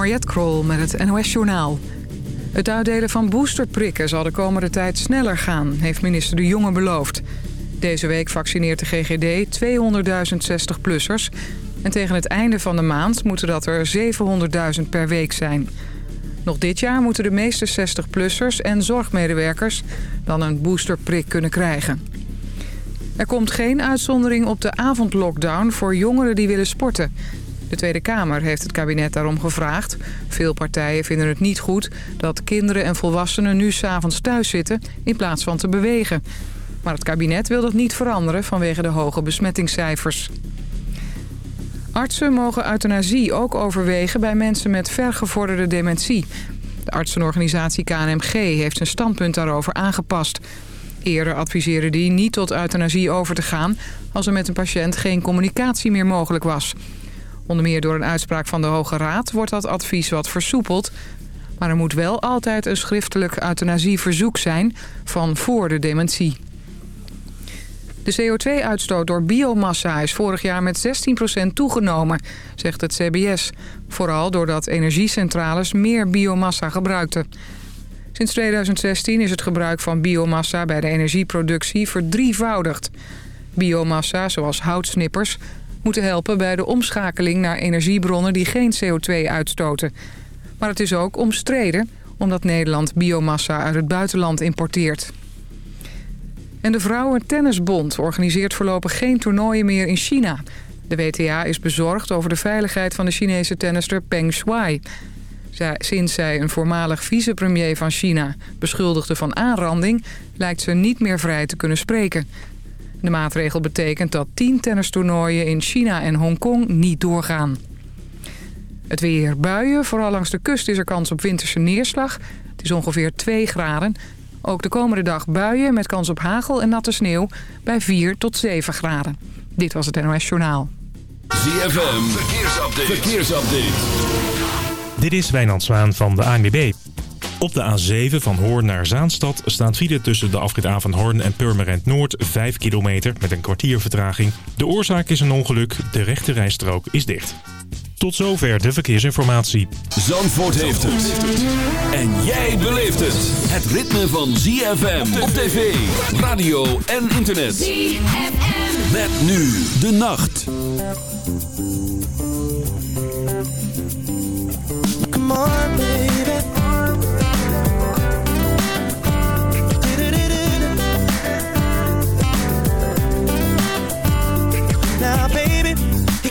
Mariette Krol met het NOS Journaal. Het uitdelen van boosterprikken zal de komende tijd sneller gaan, heeft minister De Jonge beloofd. Deze week vaccineert de GGD 200.000 60-plussers... en tegen het einde van de maand moeten dat er 700.000 per week zijn. Nog dit jaar moeten de meeste 60-plussers en zorgmedewerkers... dan een boosterprik kunnen krijgen. Er komt geen uitzondering op de avondlockdown voor jongeren die willen sporten... De Tweede Kamer heeft het kabinet daarom gevraagd. Veel partijen vinden het niet goed dat kinderen en volwassenen nu s'avonds thuis zitten in plaats van te bewegen. Maar het kabinet wil dat niet veranderen vanwege de hoge besmettingscijfers. Artsen mogen euthanasie ook overwegen bij mensen met vergevorderde dementie. De artsenorganisatie KNMG heeft zijn standpunt daarover aangepast. Eerder adviseerde die niet tot euthanasie over te gaan... als er met een patiënt geen communicatie meer mogelijk was. Onder meer door een uitspraak van de Hoge Raad wordt dat advies wat versoepeld. Maar er moet wel altijd een schriftelijk euthanasieverzoek zijn van voor de dementie. De CO2-uitstoot door biomassa is vorig jaar met 16% toegenomen, zegt het CBS. Vooral doordat energiecentrales meer biomassa gebruikten. Sinds 2016 is het gebruik van biomassa bij de energieproductie verdrievoudigd. Biomassa, zoals houtsnippers, moeten helpen bij de omschakeling naar energiebronnen die geen CO2 uitstoten. Maar het is ook omstreden omdat Nederland biomassa uit het buitenland importeert. En de Vrouwen Tennisbond organiseert voorlopig geen toernooien meer in China. De WTA is bezorgd over de veiligheid van de Chinese tennister Peng Shuai. Sinds zij een voormalig vicepremier van China beschuldigde van aanranding... lijkt ze niet meer vrij te kunnen spreken. De maatregel betekent dat 10 tennistoernooien in China en Hongkong niet doorgaan. Het weer buien. Vooral langs de kust is er kans op winterse neerslag. Het is ongeveer 2 graden. Ook de komende dag buien met kans op hagel en natte sneeuw bij 4 tot 7 graden. Dit was het NOS Journaal. ZFM, verkeersupdate. verkeersupdate. Dit is Wijnand Zwaan van de ANWB. Op de A7 van Hoorn naar Zaanstad staat file tussen de afrit A van Hoorn en Purmerend Noord 5 kilometer met een kwartier vertraging. De oorzaak is een ongeluk, de rechte rijstrook is dicht. Tot zover de verkeersinformatie. Zandvoort heeft het. En jij beleeft het. Het ritme van ZFM op tv, radio en internet. ZFM. Met nu de nacht. Come on, baby.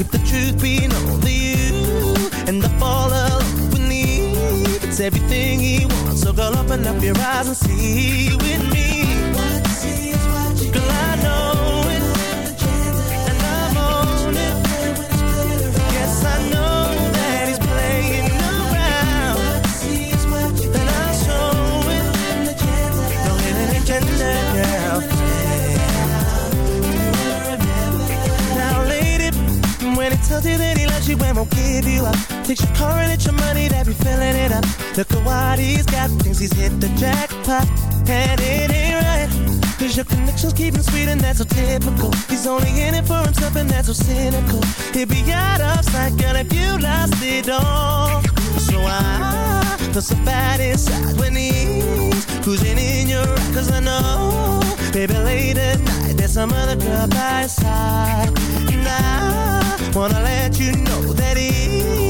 Keep the truth being only you. And I fall alone with me. It's everything he wants So girl open up your eyes and see with me. What you see is Girl I know be filling it up. Look at what he's got, thinks he's hit the jackpot. And it ain't right Cause your connections keep him sweet and that's so typical. He's only in it for himself and that's so cynical. He'd be out of sight, girl, if you lost it all. So I feel so bad inside when he's Cruising in your ride Cause I know, baby, late at night There's some other girl by his side. Now Wanna let you know that it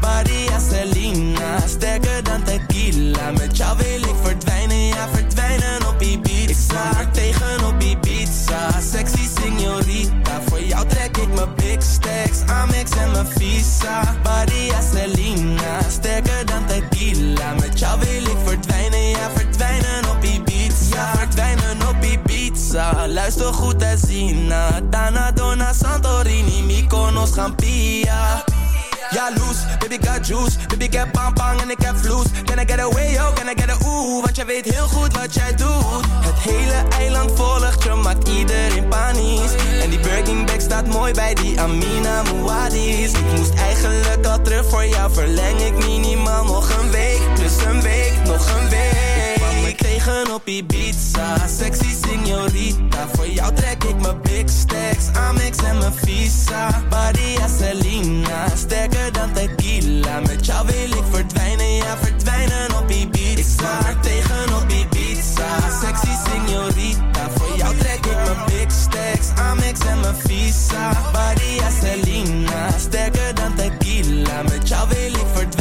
Badia Selena Sterker dan tequila. Met jou wil ik verdwijnen Ja verdwijnen op Ibiza. Ik er tegen op Ibiza Sexy signorita Voor jou trek ik mijn big stacks Amex en mijn visa. Badia Selena Sterker dan tequila. Met jou wil ik verdwijnen Ja verdwijnen op Ibiza. Verdwijnen op Ibiza Luister goed en zien Dana, Dona, Santorini, Mykonos, Gampia. Ja, loose, baby got juice, baby heb bang bang en ik heb vloes. Can I get away, yo, can I get a ooh, want jij weet heel goed wat jij doet. Het hele eiland volgt je, maakt iedereen panisch. En die Birkin bag staat mooi bij die Amina Muadis. Ik moest eigenlijk al terug voor jou, verleng ik minimaal nog een week. Plus een week, nog een week tegen op Ibiza. Sexy signorita Voor jou trek ik mijn big stacks. Amex en mijn visa Badia Selena. Sterker dan tequila Met jou wil ik verdwijnen. Ja verdwijnen op Ibiza. Ik tegen op Ibiza. Sexy signorita Voor jou trek ik mijn big stacks. Amex en mijn visa Badia Selena. Sterker dan tequila Met jou wil ik verdwijnen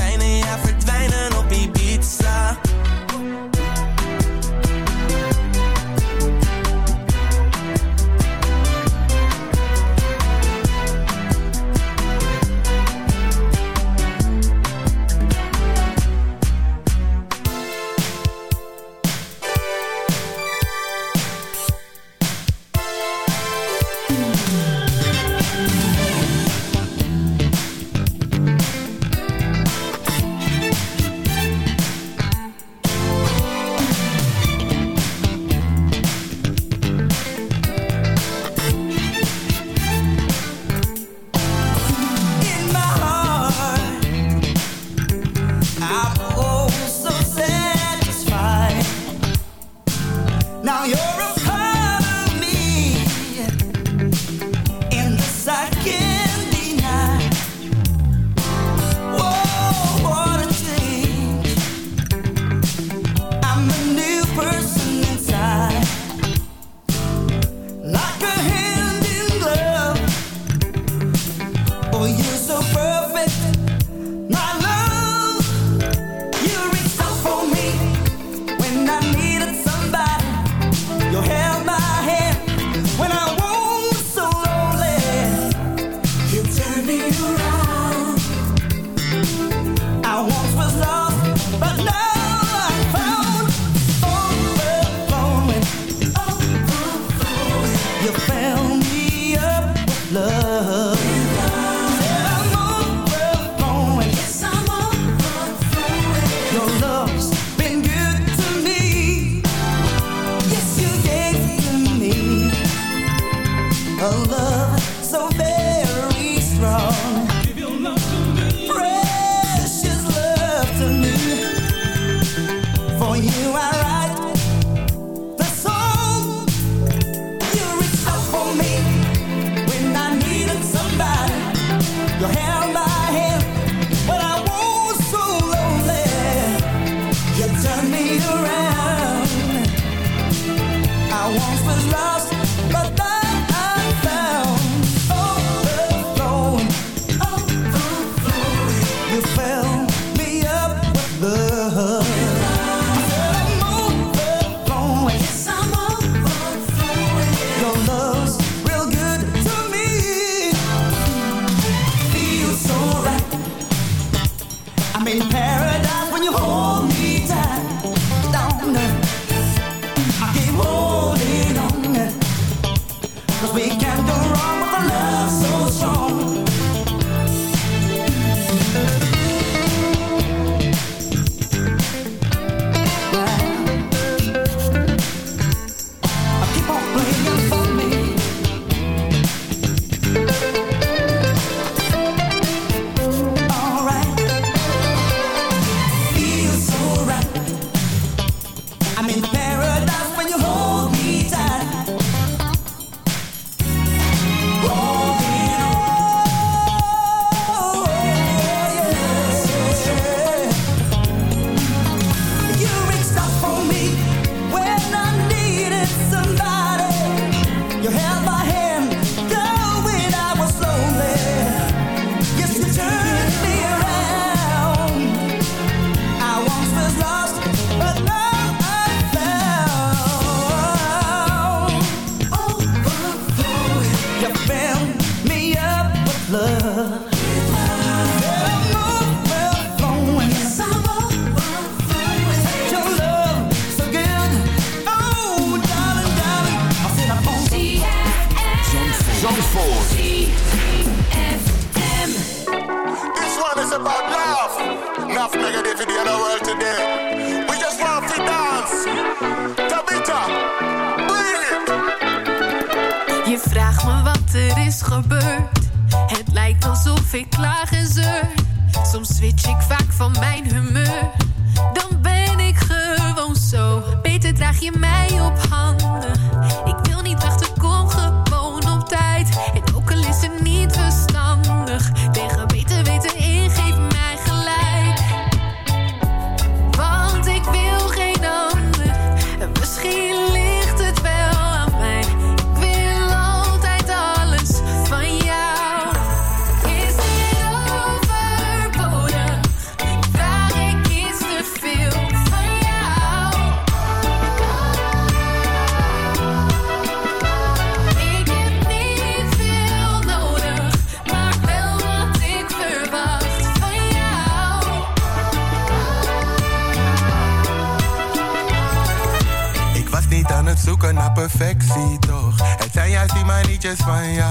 I once was love. today. We just dance. Je vraagt me wat er is gebeurd. Het lijkt alsof ik klaag en zeur. Soms switch ik vaak van mijn humeur. Dan ben ik gewoon zo. Beter draag je mij op handen. just fine, yeah.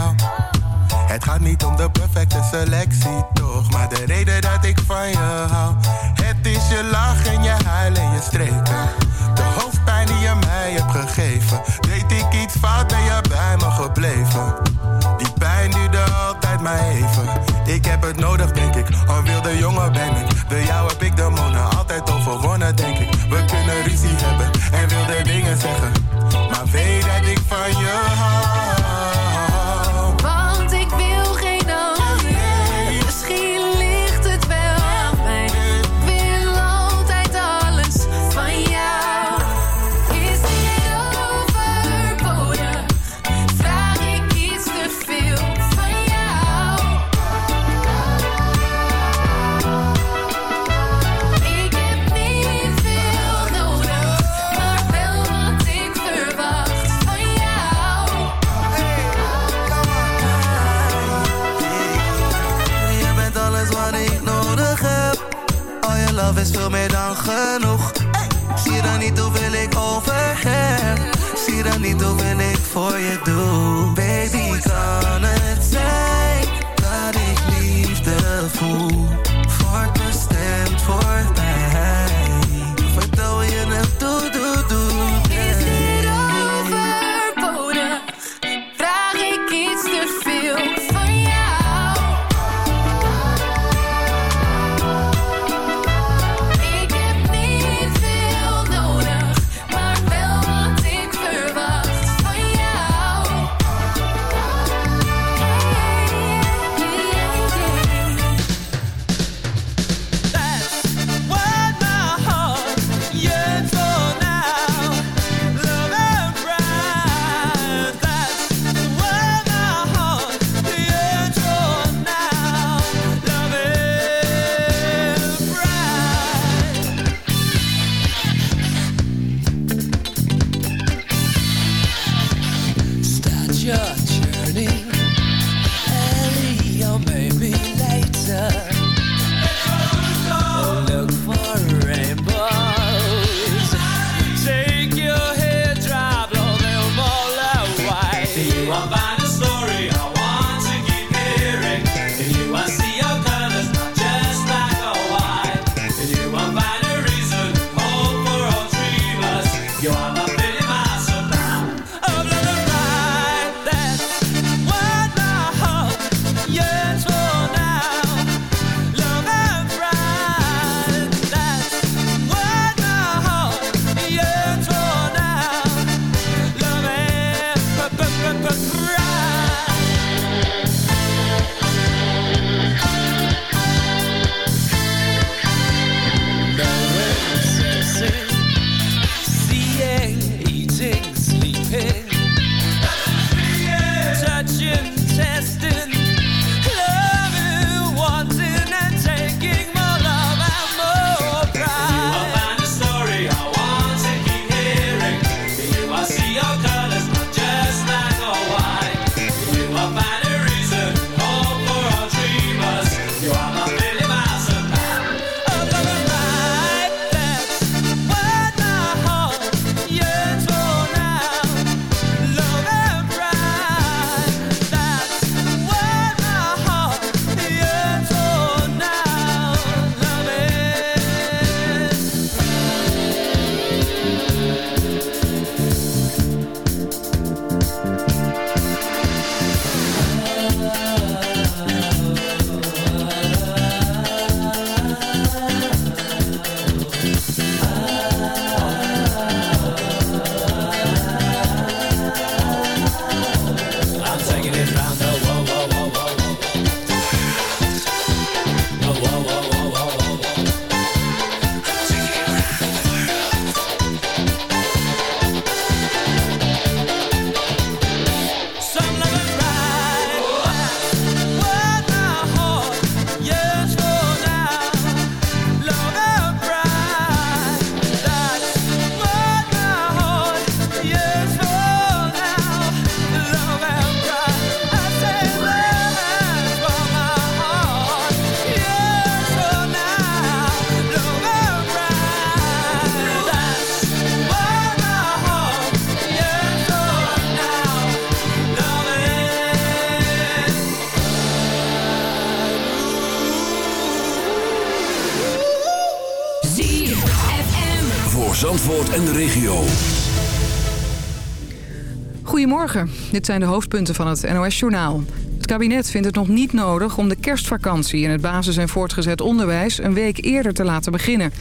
Dit zijn de hoofdpunten van het NOS-journaal. Het kabinet vindt het nog niet nodig om de kerstvakantie in het basis- en voortgezet onderwijs een week eerder te laten beginnen,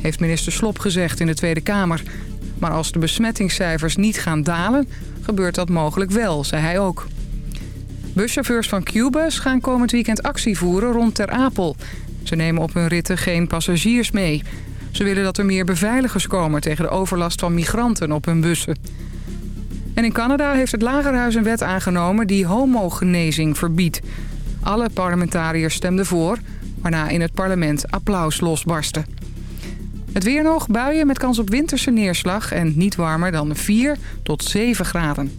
heeft minister Slop gezegd in de Tweede Kamer. Maar als de besmettingscijfers niet gaan dalen, gebeurt dat mogelijk wel, zei hij ook. Buschauffeurs van Cubus gaan komend weekend actie voeren rond Ter Apel. Ze nemen op hun ritten geen passagiers mee. Ze willen dat er meer beveiligers komen tegen de overlast van migranten op hun bussen. En in Canada heeft het Lagerhuis een wet aangenomen die homogenezing verbiedt. Alle parlementariërs stemden voor, waarna in het parlement applaus losbarstte. Het weer nog, buien met kans op winterse neerslag en niet warmer dan 4 tot 7 graden.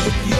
You.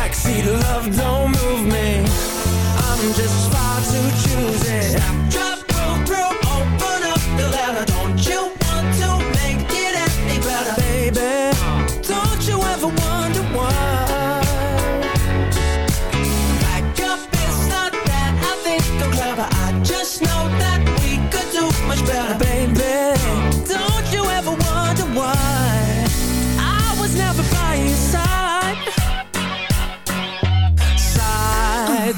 See, love don't move me I'm just far too choosy.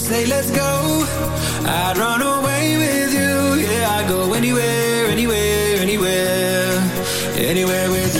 just say let's go. I'd run away with you. Yeah, I'd go anywhere, anywhere, anywhere Anywhere with you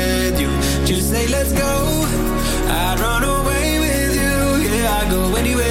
you say let's go, I'd run away with you. Yeah, I'd go anywhere.